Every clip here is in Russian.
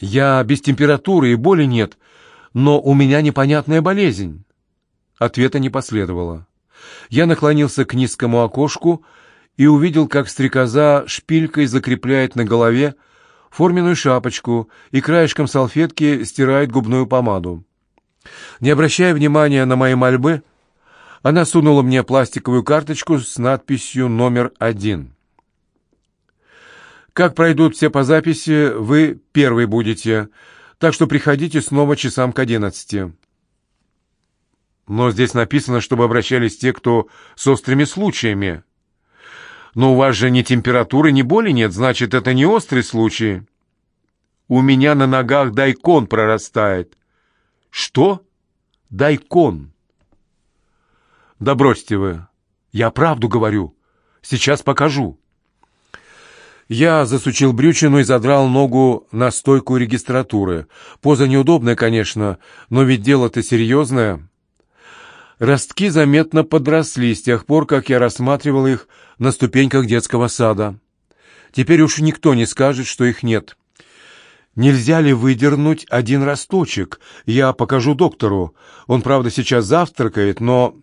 Я без температуры и боли нет, но у меня непонятная болезнь. Ответа не последовало. Я наклонился к низкому окошку и увидел, как стрекоза шпилькой закрепляет на голове форменную шапочку и краешком салфетки стирает губную помаду. Не обращая внимания на мои мольбы, она сунула мне пластиковую карточку с надписью «Номер один». «Как пройдут все по записи, вы первый будете, так что приходите снова часам к одиннадцати». «Но здесь написано, чтобы обращались те, кто с острыми случаями». «Но у вас же ни температуры, ни боли нет, значит, это не острый случай». «У меня на ногах дайкон прорастает». «Что?» «Дайкон». «Да бросьте вы! Я правду говорю. Сейчас покажу». Я засучил брючину и задрал ногу на стойку регистратуры. Поза неудобная, конечно, но ведь дело-то серьезное. Ростки заметно подросли с тех пор, как я рассматривал их на ступеньках детского сада. Теперь уж никто не скажет, что их нет. Нельзя ли выдернуть один росточек? Я покажу доктору. Он, правда, сейчас завтракает, но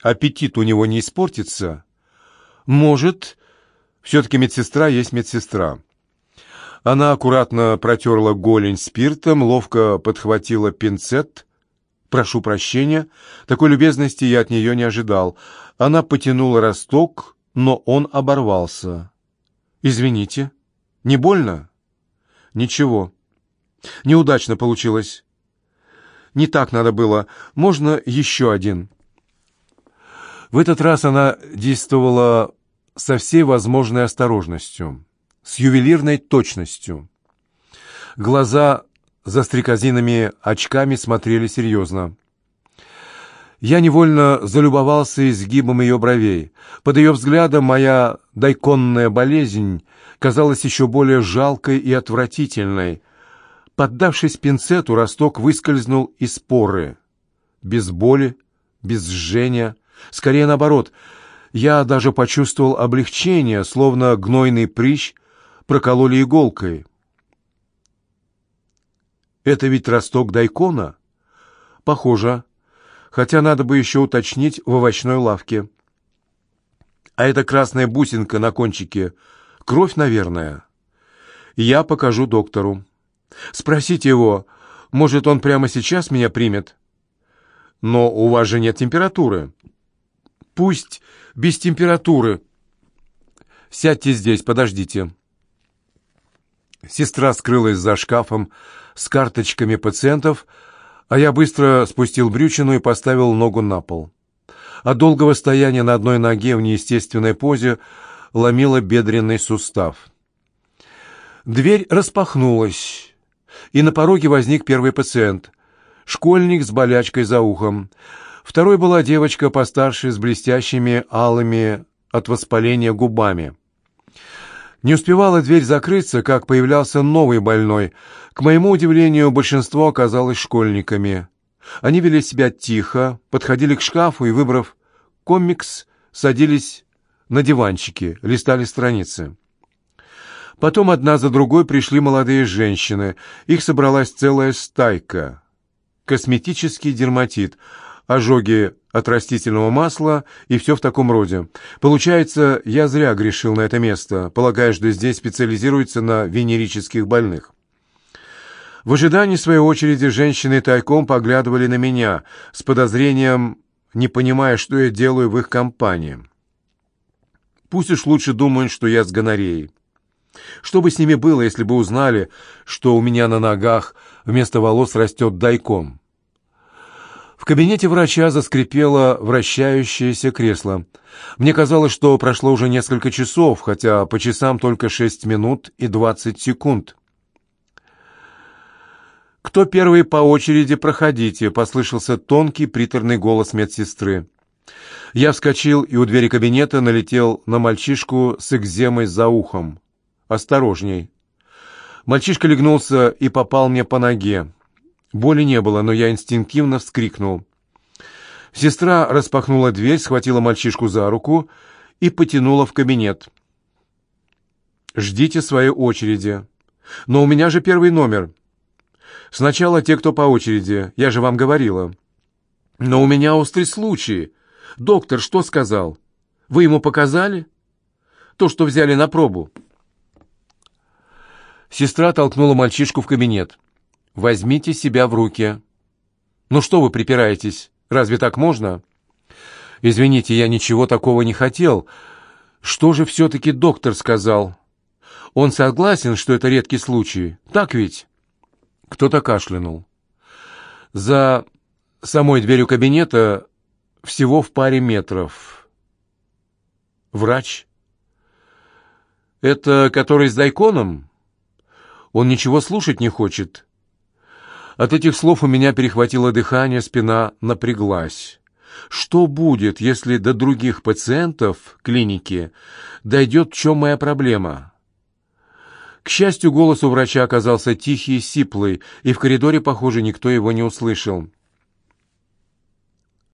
аппетит у него не испортится. Может, все-таки медсестра есть медсестра. Она аккуратно протерла голень спиртом, ловко подхватила пинцет. «Прошу прощения, такой любезности я от нее не ожидал». Она потянула росток, но он оборвался. «Извините, не больно?» «Ничего. Неудачно получилось. Не так надо было. Можно еще один?» В этот раз она действовала со всей возможной осторожностью, с ювелирной точностью. Глаза за стрекозинами очками смотрели серьезно. Я невольно залюбовался изгибом ее бровей. Под ее взглядом моя дайконная болезнь казалась еще более жалкой и отвратительной. Поддавшись пинцету, росток выскользнул из поры. Без боли, без жжения, Скорее наоборот, я даже почувствовал облегчение, словно гнойный прыщ прокололи иголкой. Это ведь росток дайкона? Похоже, хотя надо бы еще уточнить в овощной лавке. А эта красная бусинка на кончике — кровь, наверное. Я покажу доктору. Спросите его, может, он прямо сейчас меня примет? Но у вас же нет температуры. Пусть без температуры. Сядьте здесь, подождите. Сестра скрылась за шкафом с карточками пациентов, а я быстро спустил брючину и поставил ногу на пол. От долгого стояния на одной ноге в неестественной позе ломило бедренный сустав. Дверь распахнулась, и на пороге возник первый пациент. Школьник с болячкой за ухом. Второй была девочка постарше с блестящими алыми от воспаления губами. Не успевала дверь закрыться, как появлялся новый больной. К моему удивлению, большинство оказалось школьниками. Они вели себя тихо, подходили к шкафу и, выбрав комикс, садились на диванчики, листали страницы. Потом одна за другой пришли молодые женщины. Их собралась целая стайка. Косметический дерматит — ожоги от растительного масла и все в таком роде. Получается, я зря грешил на это место, полагая, что здесь специализируется на венерических больных. В ожидании своей очереди женщины тайком поглядывали на меня с подозрением, не понимая, что я делаю в их компании. Пусть уж лучше думают, что я с гонореей. Что бы с ними было, если бы узнали, что у меня на ногах вместо волос растет дайком? В кабинете врача заскрипело вращающееся кресло. Мне казалось, что прошло уже несколько часов, хотя по часам только шесть минут и двадцать секунд. «Кто первый по очереди, проходите», — послышался тонкий приторный голос медсестры. Я вскочил и у двери кабинета налетел на мальчишку с экземой за ухом. «Осторожней». Мальчишка легнулся и попал мне по ноге. Боли не было, но я инстинктивно вскрикнул. Сестра распахнула дверь, схватила мальчишку за руку и потянула в кабинет. «Ждите своей очереди. Но у меня же первый номер. Сначала те, кто по очереди, я же вам говорила. Но у меня острый случай. Доктор что сказал? Вы ему показали? То, что взяли на пробу. Сестра толкнула мальчишку в кабинет. «Возьмите себя в руки». «Ну что вы припираетесь? Разве так можно?» «Извините, я ничего такого не хотел. Что же все-таки доктор сказал?» «Он согласен, что это редкий случай. Так ведь?» Кто-то кашлянул. За самой дверью кабинета всего в паре метров. Врач? Это который с дайконом? Он ничего слушать не хочет. От этих слов у меня перехватило дыхание, спина напряглась. Что будет, если до других пациентов клиники дойдет, в чем моя проблема? К счастью, голос у врача оказался тихий и сиплый, и в коридоре, похоже, никто его не услышал.